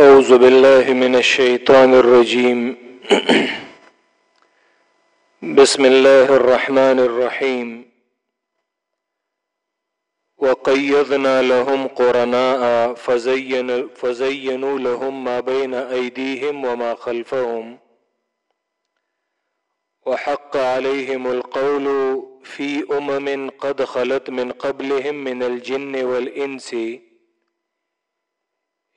أعوذ بالله من الشيطان الرجيم. بسم الله الرحمن الرحيم. وقيضنا لهم قرناء، فزين، فزينوا لهم ما بين أيديهم وما خلفهم. وحق عليهم القول في أمم قد خلت من قبلهم من الجن والإنس.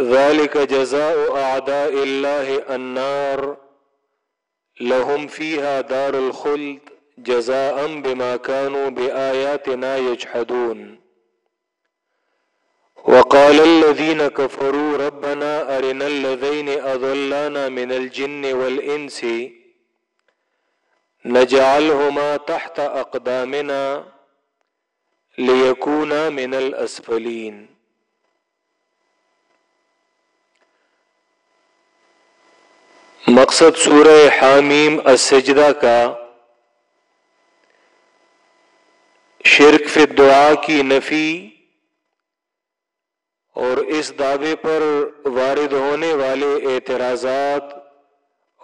ذلك جزاء أعداء الله النار. لهم فيها دار الخلد جزاء بما كانوا بآياتنا يجحدون. وقال الذين كفروا ربنا أرنا الذين أضلانا من الجن والإنس نجعلهما تحت أقدامنا ليكونا من الأسفلين. مقصد سورہ حامیم السجدہ کا شرک فی دعا کی نفی اور اس دعوے پر وارد ہونے والے اعتراضات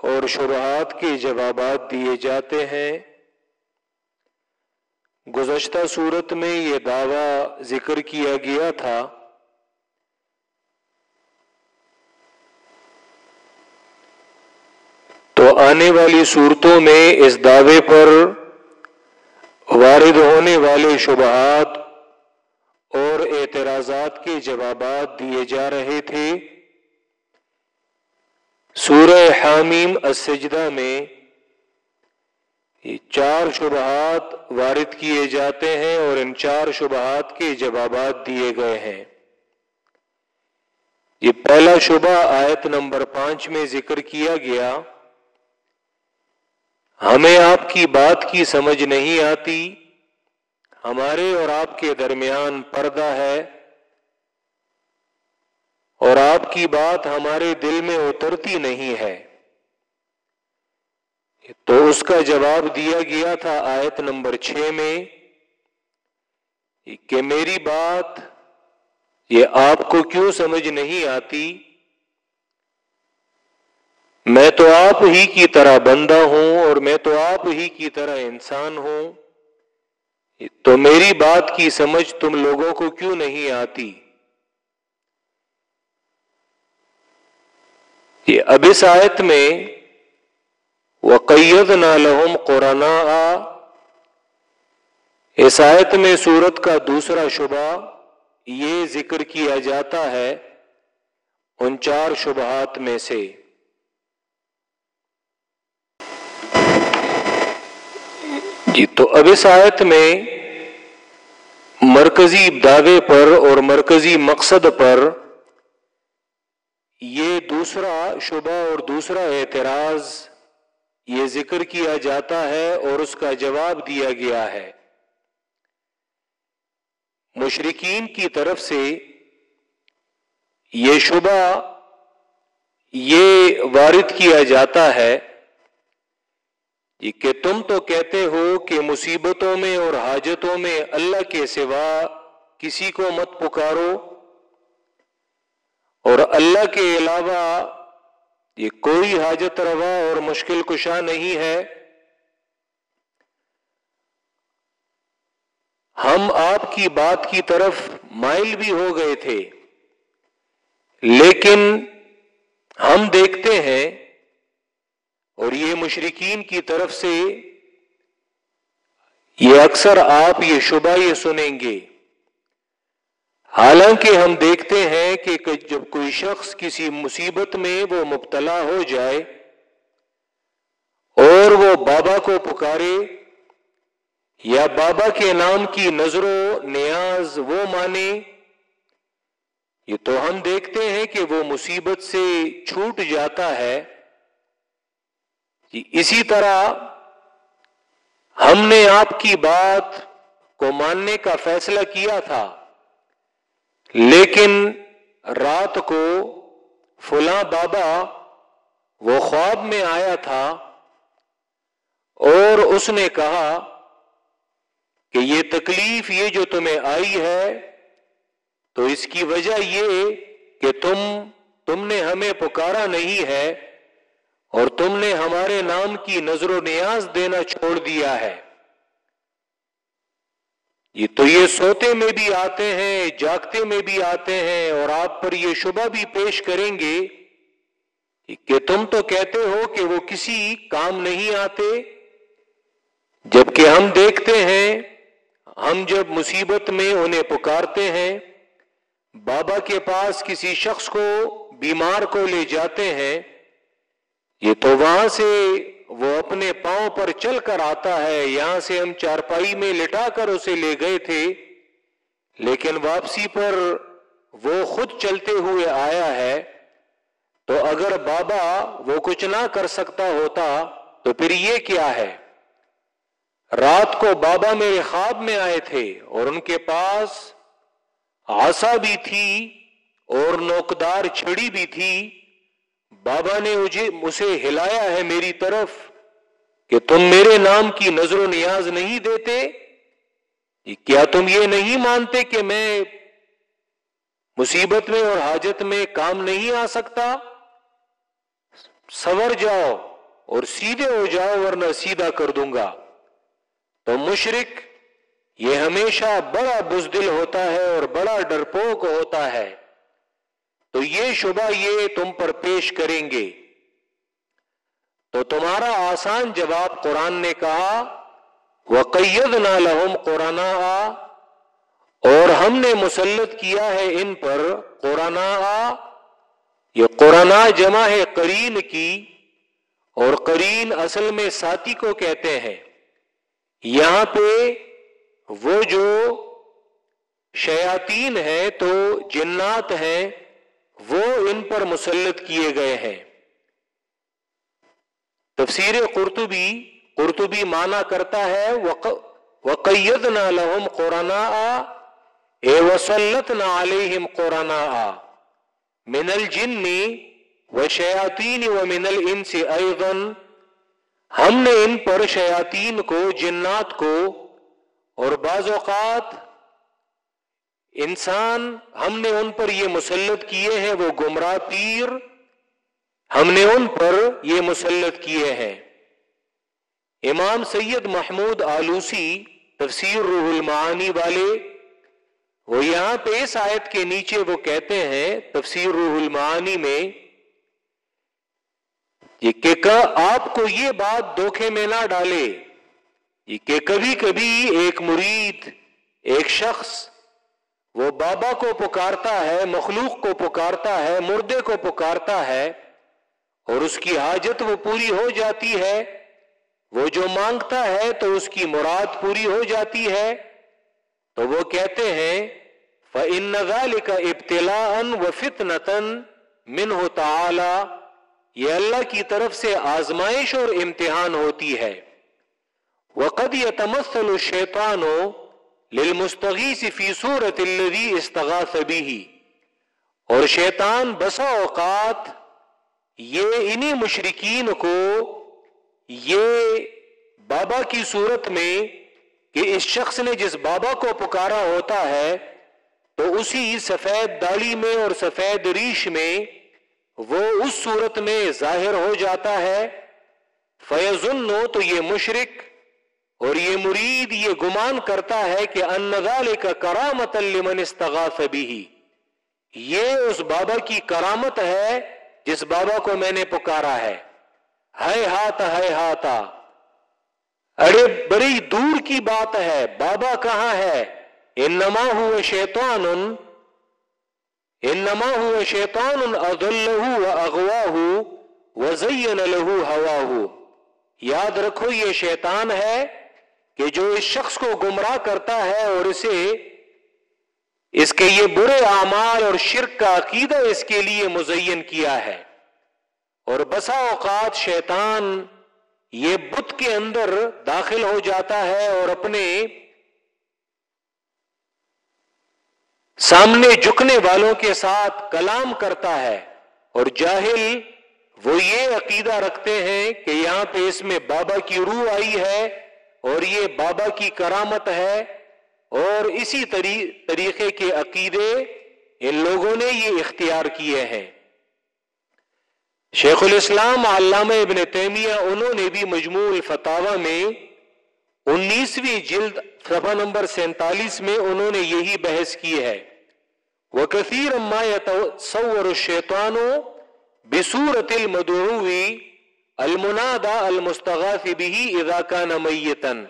اور شبہات کے جوابات دیے جاتے ہیں۔ گزشتہ صورت میں یہ دعویٰ ذکر کیا گیا تھا۔ آنے والی صورتوں میں اس دعوے پر وارد ہونے والے شبہات اور اعتراضات کے جوابات دیے جا رہے تھے۔ سورہ حامیم السجدہ میں یہ چار شبہات وارد کیے جاتے ہیں اور ان چار شبہات کے جوابات دیے گئے ہیں۔ یہ پہلا شبہ آیت نمبر پانچ میں ذکر کیا گیا۔ ہمیں آپ کی بات کی سمجھ نہیں آتی۔ ہمارے اور آپ کے درمیان پردہ ہے۔ اور آپ کی بات ہمارے دل میں اترتی نہیں ہے۔ تو اس کا جواب دیا گیا تھا آیت نمبر چھ میں کہ میری بات یہ آپ کو کیوں سمجھ نہیں آتی؟ میں تو آپ ہی کی طرح بندہ ہوں اور میں تو آپ ہی کی طرح انسان ہوں۔ تو میری بات کی سمجھ تم لوگوں کو کیوں نہیں آتی؟ یہ اب اس آیت میں وقید نہ لہم قرآن اس آیت میں سورت کا دوسرا شبہ یہ ذکر کیا جاتا ہے ان چار شبہات میں سے۔ جی تو اب اس آیت میں مرکزی دعوے پر اور مرکزی مقصد پر یہ دوسرا شبہ اور دوسرا اعتراض یہ ذکر کیا جاتا ہے اور اس کا جواب دیا گیا ہے۔ مشرقین کی طرف سے یہ شبہ یہ وارد کیا جاتا ہے۔ کہ تم تو کہتے ہو کہ مصیبتوں میں اور حاجتوں میں اللہ کے سوا کسی کو مت پکارو اور اللہ کے علاوہ یہ کوئی حاجت روا اور مشکل کشا نہیں ہے۔ ہم آپ کی بات کی طرف مائل بھی ہو گئے تھے، لیکن ہم دیکھتے ہیں اور یہ مشرقین کی طرف سے یہ اکثر آپ یہ شبہ یہ سنیں گے۔ حالانکہ ہم دیکھتے ہیں کہ جب کوئی شخص کسی مصیبت میں وہ مبتلا ہو جائے اور وہ بابا کو پکارے یا بابا کے نام کی نظر و نیاز وہ مانے، یہ تو ہم دیکھتے ہیں کہ وہ مصیبت سے چھوٹ جاتا ہے۔ جی اسی طرح ہم نے آپ کی بات کو ماننے کا فیصلہ کیا تھا، لیکن رات کو فلاں بابا وہ خواب میں آیا تھا اور اس نے کہا کہ یہ تکلیف یہ جو تمہیں آئی ہے، تو اس کی وجہ یہ کہ تم تم نے ہمیں پکارا نہیں ہے۔ اور تم نے ہمارے نام کی نظر و نیاز دینا چھوڑ دیا ہے۔ یہ تو یہ سوتے میں بھی آتے ہیں، جاگتے میں بھی آتے ہیں اور آپ پر یہ شبہ بھی پیش کریں گے کہ تم تو کہتے ہو کہ وہ کسی کام نہیں آتے، جبکہ ہم دیکھتے ہیں، ہم جب مصیبت میں انہیں پکارتے ہیں، بابا کے پاس کسی شخص کو، بیمار کو لے جاتے ہیں۔ یہ تو وہاں سے وہ اپنے پاؤں پر چل کر آتا ہے، یہاں سے ہم چارپائی میں لٹا کر اسے لے گئے تھے، لیکن واپسی پر وہ خود چلتے ہوئے آیا ہے۔ تو اگر بابا وہ کچھ نہ کر سکتا ہوتا تو پھر یہ کیا ہے؟ رات کو بابا میرے خواب میں آئے تھے اور ان کے پاس آسا بھی تھی اور نوکدار چھڑی بھی تھی۔ بابا نے مجھے اسے ہلایا ہے میری طرف کہ تم میرے نام کی نظر و نیاز نہیں دیتے۔ جی، کیا تم یہ نہیں مانتے کہ میں مصیبت میں اور حاجت میں کام نہیں آ سکتا؟ سور جاؤ اور سیدھے ہو جاؤ ورنہ سیدھا کر دوں گا۔ تو مشرق یہ ہمیشہ بڑا بزدل ہوتا ہے اور بڑا ڈرپوک ہوتا ہے۔ تو یہ شبہ یہ تم پر پیش کریں گے۔ تو تمہارا آسان جواب قرآن نے کہا وہ قید نہ لہم قرآن آ اور ہم نے مسلط کیا ہے ان پر قرآن آ یہ قرآن جمع ہے کرین کی۔ اور کرین اصل میں ساتھی کو کہتے ہیں۔ یہاں پہ وہ جو شیاتین ہیں تو جنات ہیں وہ ان پر مسلط کیے گئے ہیں۔ تفسیر قرطبی قرطبی مانا کرتا ہے وقید نہ لہم قرآن اے وسلط نہ علیہم قرآن آ من الجن و شیاتین و من الانس ایضا۔ ہم نے ان پر شیاطین کو، جنات کو اور بعض اوقات انسان ہم نے ان پر یہ مسلط کیے ہیں، وہ گمراہ پیر ہم نے ان پر یہ مسلط کیے ہیں۔ امام سید محمود آلوسی، تفسیر روح المعانی والے، وہ یہاں پہ اس آیت کے نیچے وہ کہتے ہیں، تفسیر روح المعانی میں، یہ کہ آپ کو یہ بات دھوکے میں نہ ڈالے، یہ کہ کبھی کبھی ایک مرید، ایک شخص وہ بابا کو پکارتا ہے، مخلوق کو پکارتا ہے، مردے کو پکارتا ہے اور اس کی حاجت وہ پوری ہو جاتی ہے۔ وہ جو مانگتا ہے تو اس کی مراد پوری ہو جاتی ہے۔ تو وہ کہتے ہیں، فَإِنَّ ذَلِكَ ابْتِلَاءً وَفِتْنَةً مِنْهُ تَعَالَى۔ یہ اللہ کی طرف سے آزمائش اور امتحان ہوتی ہے۔ وقد يتمثل الشیطان للمستغیث فی صورت الذي استغاث به. اور شیطان بسا اوقات یہ انہی مشرقین کو یہ بابا کی صورت میں کہ اس شخص نے جس بابا کو پکارا ہوتا ہے، تو اسی سفید داڑی میں اور سفید ریش میں وہ اس صورت میں ظاہر ہو جاتا ہے۔ فیض تو یہ مشرق اور یہ مرید یہ گمان کرتا ہے کہ ان کا کرامت لمن استغاث بھی یہ اس بابا کی کرامت ہے جس بابا کو میں نے پکارا ہے۔ ہے ہاتھ ہے ہاتھا ارے، بڑی دور کی بات ہے۔ بابا کہاں ہے؟ انما ہوئے شیطان انما هو شیطان اضله واغواه وزين له هواه یاد رکھو یہ شیطان ہے۔ کہ جو اس شخص کو گمراہ کرتا ہے اور اسے اس کے یہ برے اعمال اور شرک کا عقیدہ اس کے لیے مزین کیا ہے۔ اور بسا اوقات شیطان یہ بت کے اندر داخل ہو جاتا ہے اور اپنے سامنے جھکنے والوں کے ساتھ کلام کرتا ہے۔ اور جاہل وہ یہ عقیدہ رکھتے ہیں کہ یہاں پہ اس میں بابا کی روح آئی ہے۔ اور یہ بابا کی کرامت ہے اور اسی طریقے کے عقیدے ان لوگوں نے یہ اختیار کیے ہیں۔ شیخ الاسلام علامہ ابن تیمیہ انہوں نے بھی مجموع الفتاوہ میں انیسویں جلد صفحہ نمبر سینتالیس میں انہوں نے یہی بحث کی ہے۔ وہ کثیر اما سور شیطانو بصورت المدعوی المنادا المستغاف بھی اذا کان میتن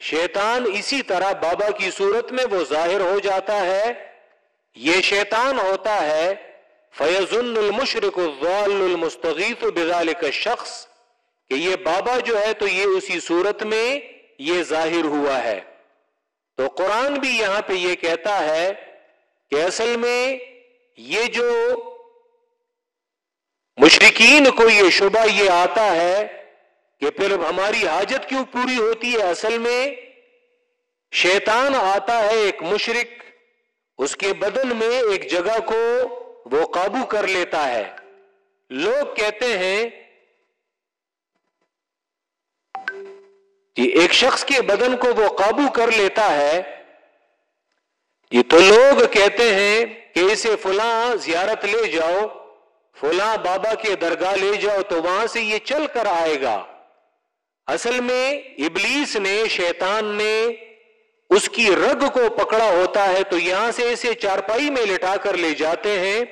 شیطان اسی طرح بابا کی صورت میں وہ ظاہر ہو جاتا ہے۔ یہ شیطان ہوتا ہے۔ فیضن المشرق الضال المستغیث بذالک الشخص۔ کہ یہ بابا جو ہے تو یہ اسی صورت میں یہ ظاہر ہوا ہے۔ تو قرآن بھی یہاں پہ یہ کہتا ہے کہ اصل میں یہ جو مشرقین کو یہ شبہ یہ آتا ہے کہ پھر ہماری حاجت کیوں پوری ہوتی ہے؟ اصل میں شیطان آتا ہے ایک مشرق اس کے بدن میں ایک جگہ کو وہ قابو کر لیتا ہے۔ لوگ کہتے ہیں کہ ایک شخص کے بدن کو وہ قابو کر لیتا ہے۔ یہ تو لوگ کہتے ہیں کہ اسے فلاں زیارت لے جاؤ۔ فلاں بابا کے درگاہ لے جاؤ تو وہاں سے یہ چل کر آئے گا۔ اصل میں ابلیس نے، شیطان نے اس کی رگ کو پکڑا ہوتا ہے تو یہاں سے اسے چارپائی میں لٹا کر لے جاتے ہیں۔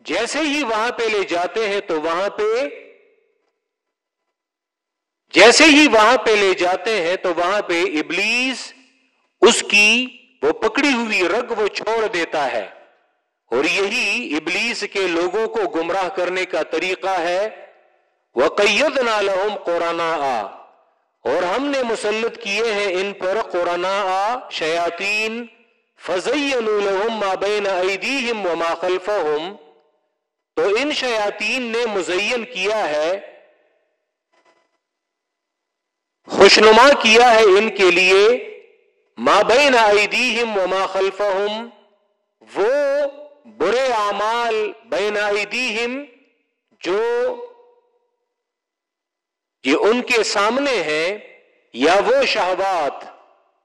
جیسے ہی وہاں پہ لے جاتے ہیں تو وہاں پہ، جیسے ہی وہاں پہ لے جاتے ہیں تو وہاں پہ ابلیس اس کی وہ پکڑی ہوئی رگ وہ چھوڑ دیتا ہے۔ اور یہی ابلیس کے لوگوں کو گمراہ کرنے کا طریقہ ہے۔ وہ قید نالحم قرآن آ اور ہم نے مسلط کیے ہیں ان پر قرآن آ شیاتین فضین مابین ایدیہم وما خلفہم تو ان شیاتین نے مزین کیا ہے۔ خوشنما کیا ہے ان کے لیے۔ ما بین ایدیہم وما خلفہم برے اعمال بین ایدیہم جو یہ ان کے سامنے ہیں، یا وہ شہوات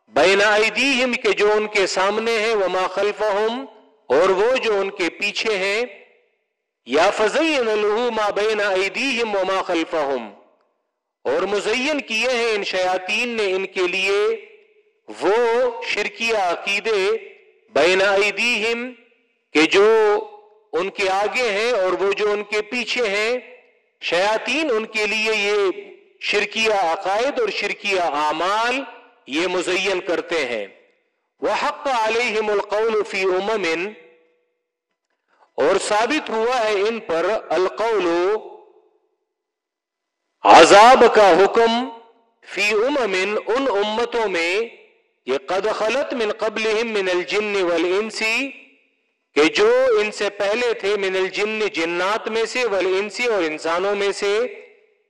بین ایدیہم کے جو ان کے سامنے ہیں، وما خلفہم، اور وہ جو ان کے پیچھے ہیں، یا فضین لہو ما بین ایدیہم وما خلفہم۔ اور مزین کیے ہیں ان شیاطین نے ان کے لیے وہ شرکیہ عقیدے بین ایدیہم کہ جو ان کے آگے ہیں اور وہ جو ان کے پیچھے ہیں، شیاطین ان کے لیے یہ شرکیہ عقائد اور شرکیہ اعمال یہ مزین کرتے ہیں۔ وہ حق علیہم القول فی امم اور ثابت ہوا ہے ان پر القول، عذاب کا حکم فی امم ان امتوں میں، یہ قد خلط من قبل من الجن والانسی کہ جو ان سے پہلے تھے من الجن جنات میں سے، والانسی اور انسانوں میں سے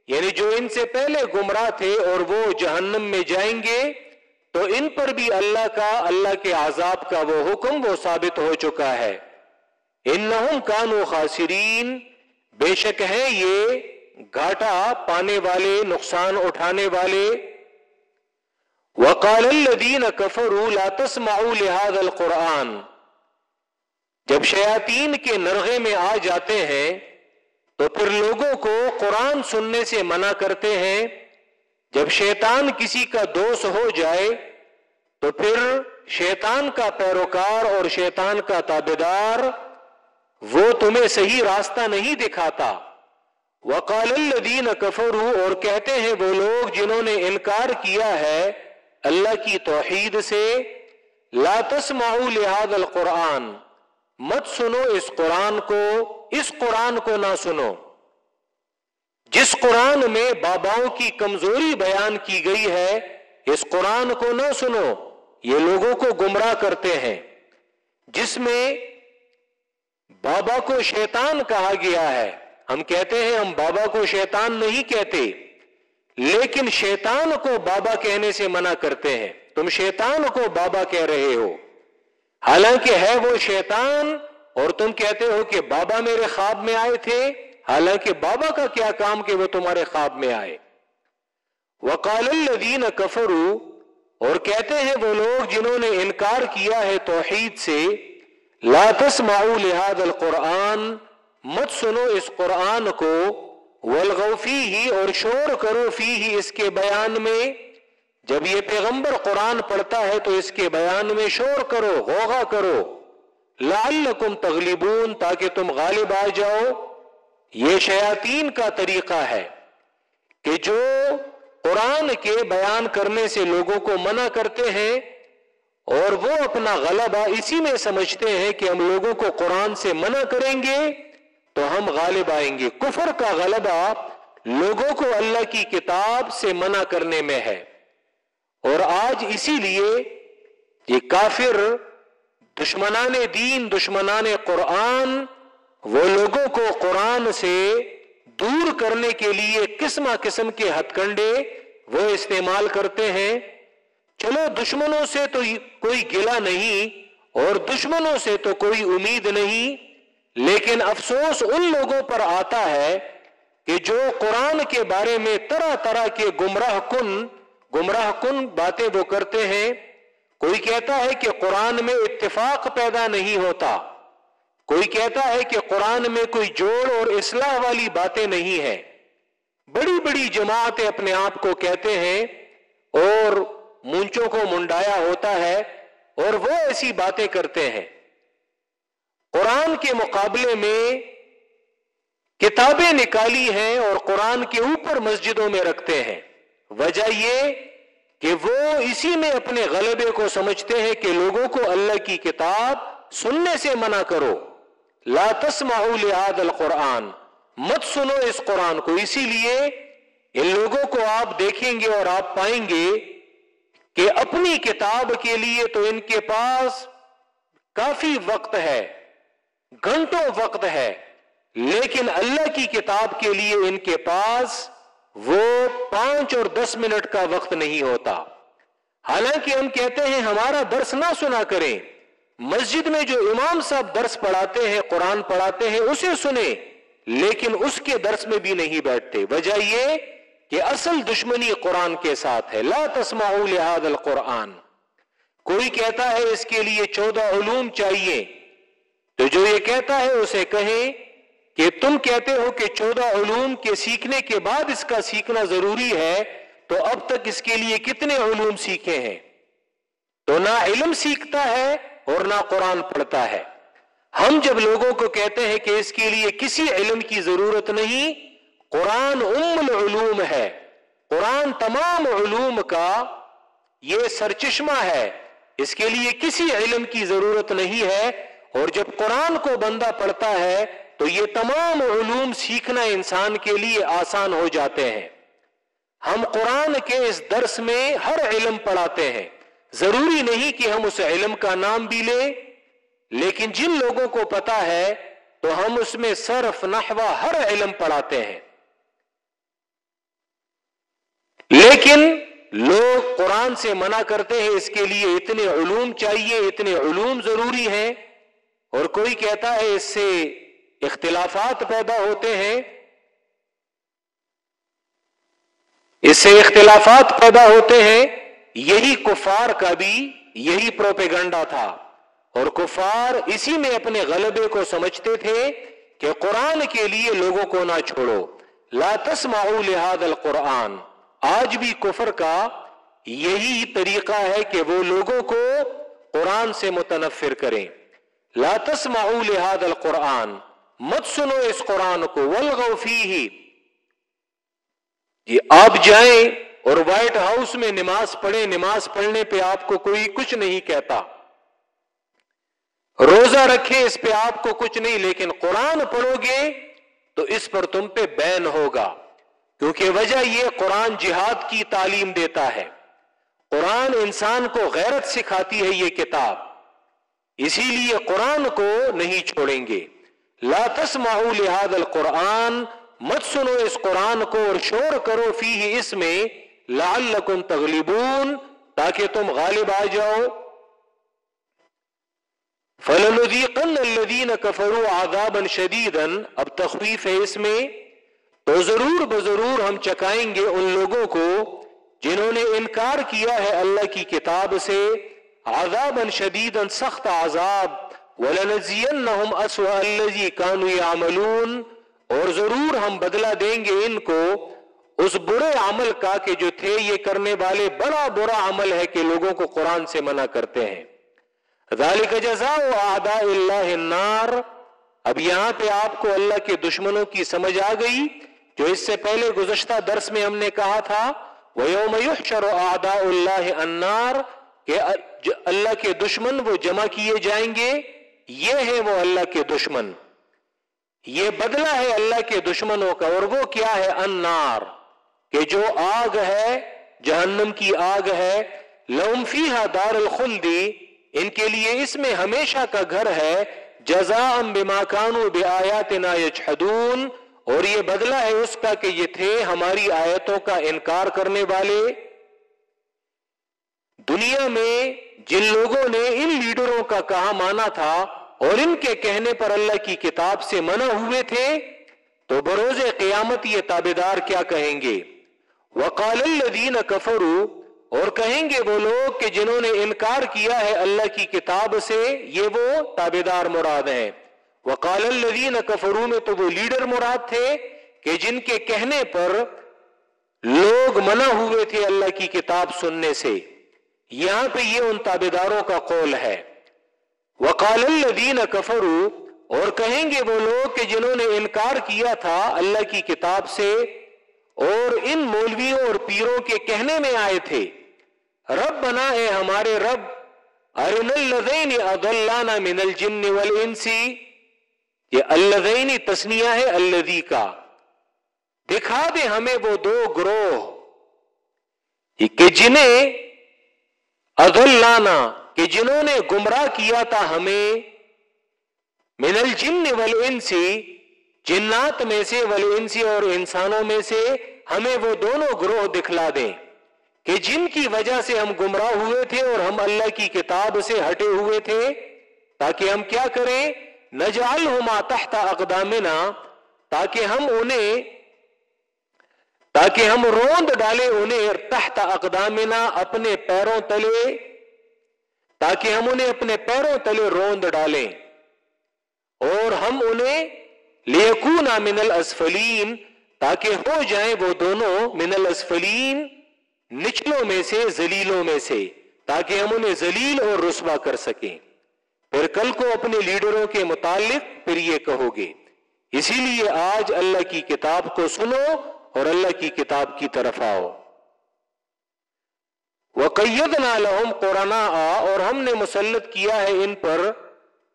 یعنی جو ان سے پہلے گمراہ تھے اور وہ جہنم میں جائیں گے، تو ان پر بھی اللہ کا، اللہ کے عذاب کا وہ حکم، وہ ثابت ہو چکا ہے۔ انہم کانو خاسرین، بے شک ہے یہ گھاٹا پانے والے، نقصان اٹھانے والے۔ وقال الذين كفروا لا تسمعوا لهذا القرآن جب شیاطین کے نرغے میں آ جاتے ہیں، تو پھر لوگوں کو قرآن سننے سے منع کرتے ہیں۔ جب شیطان کسی کا دوست ہو جائے، تو پھر شیطان کا پیروکار اور شیطان کا تابے دار وہ تمہیں صحیح راستہ نہیں دکھاتا۔ وقال الذين كفروا، اور کہتے ہیں وہ لوگ جنہوں نے انکار کیا ہے اللہ کی توحید سے، لا تسمعوا لهذا القرآن مت سنو اس قرآن کو، اس قرآن کو نہ سنو۔ جس قرآن میں باباؤں کی کمزوری بیان کی گئی ہے، اس قرآن کو نہ سنو۔ یہ لوگوں کو گمراہ کرتے ہیں۔ جس میں بابا کو شیطان کہا گیا ہے۔ ہم کہتے ہیں، ہم بابا کو شیطان نہیں کہتے۔ لیکن شیطان کو بابا کہنے سے منع کرتے ہیں۔ تم شیطان کو بابا کہہ رہے ہو۔ حالانکہ ہے وہ شیطان اور تم کہتے ہو کہ بابا میرے خواب میں آئے تھے، حالانکہ بابا کا کیا کام کہ وہ تمہارے خواب میں آئے؟ وکال الدین کفرو اور کہتے ہیں وہ لوگ جنہوں نے انکار کیا ہے توحید سے، لا تسمعوا لهذا القرآن، مت سنو اس قرآن کو والغوفی ہی اور شور کرو فی ہی اس کے بیان میں۔ جب یہ پیغمبر قرآن پڑھتا ہے تو اس کے بیان میں شور کرو، غوغا کرو۔ لعلکم تغلبون، تاکہ تم غالب آ جاؤ۔ یہ شیاطین کا طریقہ ہے کہ جو قرآن کے بیان کرنے سے لوگوں کو منع کرتے ہیں اور وہ اپنا غلبہ اسی میں سمجھتے ہیں کہ ہم لوگوں کو قرآن سے منع کریں گے تو ہم غالب آئیں گے۔ کفر کا غلبہ لوگوں کو اللہ کی کتاب سے منع کرنے میں ہے۔ اور آج اسی لیے یہ کافر دشمنان دین، دشمنان قرآن، وہ لوگوں کو قرآن سے دور کرنے کے لیے قسم قسم کے ہتھ کنڈے وہ استعمال کرتے ہیں۔ چلو دشمنوں سے تو کوئی گلا نہیں اور دشمنوں سے تو کوئی امید نہیں، لیکن افسوس ان لوگوں پر آتا ہے کہ جو قرآن کے بارے میں طرح طرح کے گمراہ کن گمراہ کن باتیں وہ کرتے ہیں؟ کوئی کہتا ہے کہ قرآن میں اتفاق پیدا نہیں ہوتا۔ کوئی کہتا ہے کہ قرآن میں کوئی جوڑ اور اصلاح والی باتیں نہیں ہیں۔ بڑی بڑی جماعتیں اپنے آپ کو کہتے ہیں اور مونچوں کو منڈایا ہوتا ہے اور وہ ایسی باتیں کرتے ہیں۔ قرآن کے مقابلے میں کتابیں نکالی ہیں اور قرآن کے اوپر مسجدوں میں رکھتے ہیں۔ وجہ یہ کہ وہ اسی میں اپنے غلبے کو سمجھتے ہیں کہ لوگوں کو اللہ کی کتاب سننے سے منع کرو۔ لا تسمعوا لهذا القرآن۔ مت سنو اس قرآن کو۔ اسی لیے ان لوگوں کو آپ دیکھیں گے اور آپ پائیں گے کہ اپنی کتاب کے لیے تو ان کے پاس کافی وقت ہے، گھنٹوں وقت ہے، لیکن اللہ کی کتاب کے لیے ان کے پاس وہ پانچ اور دس منٹ کا وقت نہیں ہوتا۔ حالانکہ ہم کہتے ہیں ہمارا درس نہ سنا کریں۔ مسجد میں جو امام صاحب درس پڑھاتے ہیں، قرآن پڑھاتے ہیں، اسے سنیں۔ لیکن اس کے درس میں بھی نہیں بیٹھتے۔ وجہ یہ کہ اصل دشمنی قرآن کے ساتھ ہے۔ لا تسمعوا لهذا القرآن۔ کوئی کہتا ہے اس کے لیے چودہ علوم چاہیے۔ تو جو یہ کہتا ہے اسے کہیں۔ کہ تم کہتے ہو کہ چودہ علوم کے سیکھنے کے بعد اس کا سیکھنا ضروری ہے، تو اب تک اس کے لیے کتنے علوم سیکھے ہیں؟ تو نہ علم سیکھتا ہے اور نہ قرآن پڑھتا ہے۔ ہم جب لوگوں کو کہتے ہیں کہ اس کے لیے کسی علم کی ضرورت نہیں، قرآن ام العلوم ہے۔ قرآن تمام علوم کا یہ سرچشمہ ہے۔ اس کے لیے کسی علم کی ضرورت نہیں ہے۔ اور جب قرآن کو بندہ پڑھتا ہے تو یہ تمام علوم سیکھنا انسان کے لیے آسان ہو جاتے ہیں۔ ہم قرآن کے اس درس میں ہر علم پڑھاتے ہیں۔ ضروری نہیں کہ ہم اس علم کا نام بھی لیں، لیکن جن لوگوں کو پتا ہے، تو ہم اس میں صرف نحوہ ہر علم پڑھاتے ہیں۔ لیکن لوگ قرآن سے منع کرتے ہیں، اس کے لیے اتنے علوم چاہیے، اتنے علوم ضروری ہیں۔ اور کوئی کہتا ہے، اس سے اختلافات پیدا ہوتے ہیں۔ اس سے اختلافات پیدا ہوتے ہیں۔ یہی کفار کا بھی یہی پروپیگنڈا تھا۔ اور کفار اسی میں اپنے غلبے کو سمجھتے تھے کہ قرآن کے لیے لوگوں کو نہ چھوڑو۔ لا تسمعوا لهذا القرآن۔ آج بھی کفر کا یہی طریقہ ہے کہ وہ لوگوں کو قرآن سے متنفر کریں۔ لا تسمعوا لهذا القرآن۔ مت سنو اس قرآن کو ولغو فیہ۔ یہ آپ جائیں اور وائٹ ہاؤس میں نماز پڑھیں، نماز پڑھنے پہ آپ کو کوئی کچھ نہیں کہتا۔ روزہ رکھے اس پہ آپ کو کچھ نہیں، لیکن قرآن پڑھو گے تو اس پر تم پہ بین ہوگا۔ کیونکہ وجہ یہ قرآن جہاد کی تعلیم دیتا ہے۔ قرآن انسان کو غیرت سکھاتی ہے یہ کتاب۔ اسی لیے قرآن کو نہیں چھوڑیں گے۔ لا تسمعوا لهذا القرآن، مت سنو اس قرآن کو اور شور کرو فی اس میں لعلکم تغلبون، تاکہ تم غالب آ جاؤ۔ فلنذیقن الذین کفروا عذابا شدیدا، اب تخویف ہے اس میں۔ تو ضرور بضرور ہم چکائیں گے ان لوگوں کو جنہوں نے انکار کیا ہے اللہ کی کتاب سے۔ عذابا شدیدا، سخت عذاب۔ ولنزینہم اسوأ الذی کانوا یعملون۔ اور ضرور ہم بدلہ دیں گے ان کو۔ اس برے عمل کا کہ جو تھے، یہ کرنے والے بڑا برا عمل ہے کہ لوگوں کو قرآن سے منع کرتے ہیں۔ ذالک جزاء اعداء اللہ النار۔ اب یہاں پہ آپ کو اللہ کے دشمنوں کی سمجھ آ گئی، جو اس سے پہلے گزشتہ درس میں ہم نے کہا تھا۔ وَيَوْمَ يُحْشَرُ أَعْدَاءُ اللَّهِ النَّارِ۔ کہ اللہ کے دشمن وہ جمع کیے جائیں گے۔ یہ ہے وہ اللہ کے دشمن۔ یہ بدلہ ہے اللہ کے دشمنوں کا اور وہ کیا ہے؟ النار۔ کہ جو آگ ہے، جہنم کی آگ ہے۔ لَوْمْ فِيهَا دَارَ الْخُلْدِ ان کے لیے اس میں ہمیشہ کا گھر ہے۔ جزاء بما كانوا بآياتنا يجحدون اور یہ بدلہ ہے اس کا کہ یہ تھے ہماری آیتوں کا انکار کرنے والے۔ دنیا میں جن لوگوں نے ان لیڈروں کا کہا مانا تھا اور ان کے کہنے پر اللہ کی کتاب سے منع ہوئے تھے، تو بروز قیامت یہ تابے دار کیا کہیں گے؟ وقال الذین کفروا اور کہیں گے وہ لوگ کہ جنہوں نے انکار کیا ہے اللہ کی کتاب سے، یہ وہ تابے دار مراد ہیں۔ وقال الذین کفروا میں تو وہ لیڈر مراد تھے کہ جن کے کہنے پر لوگ منع ہوئے تھے اللہ کی کتاب سننے سے۔ یہاں پہ یہ ان تابے داروں کا قول ہے۔ وقال الذین کفروا، اور کہیں گے وہ لوگ کہ جنہوں نے انکار کیا تھا اللہ کی کتاب سے، اور ان مولویوں اور پیروں کے کہنے میں آئے تھے رب بنا اے ہمارے رب ارن الذین اضلانا من الجن والانسی یہ الذین تسنیہ ہے الذی کا۔ دکھا دے ہمیں وہ دو گروہ، کہ جنہیں اضلانا کہ جنہوں نے گمراہ کیا تھا ہمیں، من الجن والانسی جنات میں سے والانسی اور انسانوں میں سے ہمیں وہ دونوں گروہ دکھلا دیں کہ جن کی وجہ سے ہم گمراہ ہوئے تھے اور ہم اللہ کی کتاب سے ہٹے ہوئے تھے، تاکہ ہم کیا کریں؟ نجعلہما تحت اقدامنا، تاکہ ہم انہیں، تاکہ ہم روند ڈالے انہیں تحت اقدامنا، اپنے پیروں تلے تاکہ ہم انہیں اپنے پیروں تلے روند ڈالیں۔ اور ہم انہیں لیکونا من الاسفلین، تاکہ ہو جائیں وہ دونوں من الاسفلین نچلوں میں سے زلیلوں میں سے، تاکہ ہم انہیں زلیل اور رسوا کر سکیں۔ پھر کل کو اپنے لیڈروں کے متعلق پھر یہ کہو گے، اسی لیے آج اللہ کی کتاب کو سنو اور اللہ کی کتاب کی طرف آؤ۔ وقید نہ لہم قرآن آ اور ہم نے مسلط کیا ہے ان پر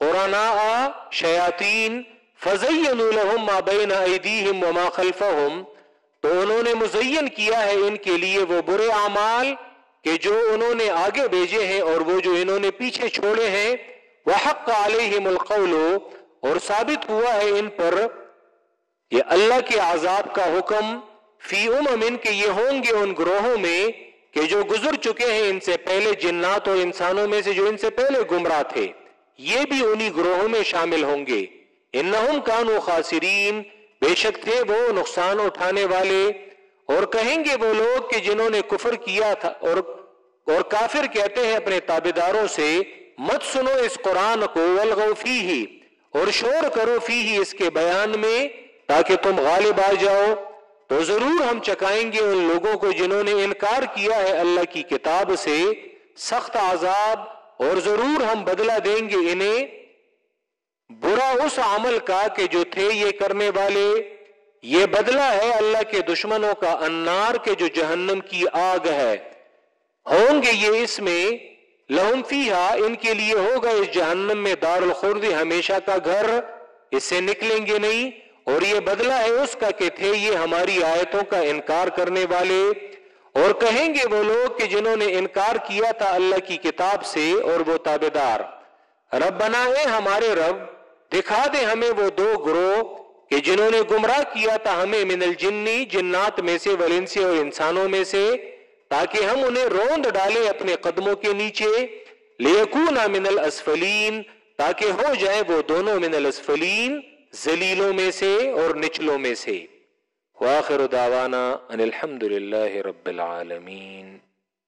قرآن آ شیاتین فضین لہم ما بین ایدیہم وما خلفہم تو انہوں نے مزین کیا ہے ان کے لیے وہ برے اعمال کہ جو انہوں نے آگے بھیجے ہیں اور وہ جو انہوں نے پیچھے چھوڑے ہیں۔ وہ حق علیہم القول۔ اور ثابت ہوا ہے ان پر یہ اللہ کے عذاب کا حکم فی امم ان کے یہ ہوں گے ان گروہوں میں۔ کہ جو گزر چکے ہیں ان سے پہلے جنات اور انسانوں میں سے جو ان سے پہلے گمراہ تھے، یہ بھی انہی گروہوں میں شامل ہوں گے۔ انہم کانو خاسرین، بے شک تھے وہ نقصان اٹھانے والے۔ اور کہیں گے وہ لوگ کہ جنہوں نے کفر کیا تھا، اور اور کافر کہتے ہیں اپنے تابے داروں سے، مت سنو اس قرآن کو ولغو فی ہی اور شور کرو فی ہی اس کے بیان میں، تاکہ تم غالب آ جاؤ۔ تو ضرور ہم چکائیں گے ان لوگوں کو جنہوں نے انکار کیا ہے اللہ کی کتاب سے سخت عذاب اور ضرور ہم بدلہ دیں گے انہیں۔ برا اس عمل کا کہ جو تھے یہ کرنے والے۔ یہ بدلہ ہے اللہ کے دشمنوں کا انار کے جو جہنم کی آگ ہے۔ ہوں گے یہ اس میں۔ لہم فیہا، ان کے لیے ہوگا اس جہنم میں دار الخرد ہمیشہ کا گھر۔ اس سے نکلیں گے نہیں۔ اور یہ بدلہ ہے اس کا کہ تھے یہ ہماری آیتوں کا انکار کرنے والے۔ اور کہیں گے وہ لوگ کہ جنہوں نے انکار کیا تھا اللہ کی کتاب سے اور وہ تابے دار رب بنائے ہمارے رب، دکھا دے ہمیں وہ دو گروہ کہ جنہوں نے گمراہ کیا تھا ہمیں من الجنی، جنات میں سے ولنسے اور انسانوں میں سے، تاکہ ہم انہیں روند ڈالے اپنے قدموں کے نیچے۔ لیکون من الاسفلین، تاکہ ہو جائے وہ دونوں من الاسفلین۔ ذلیلوں میں سے اور نچلوں میں سے۔ واخر دعوانا ان الحمد للہ رب العالمین۔